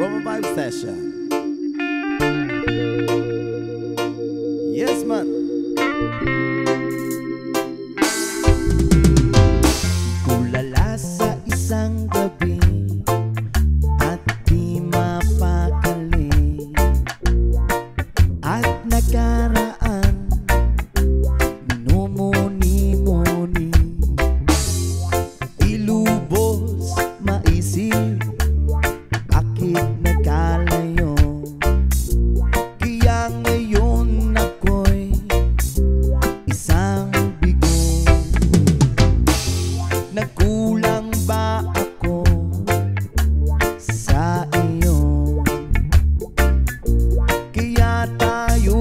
Roma Vibe Session. Kaya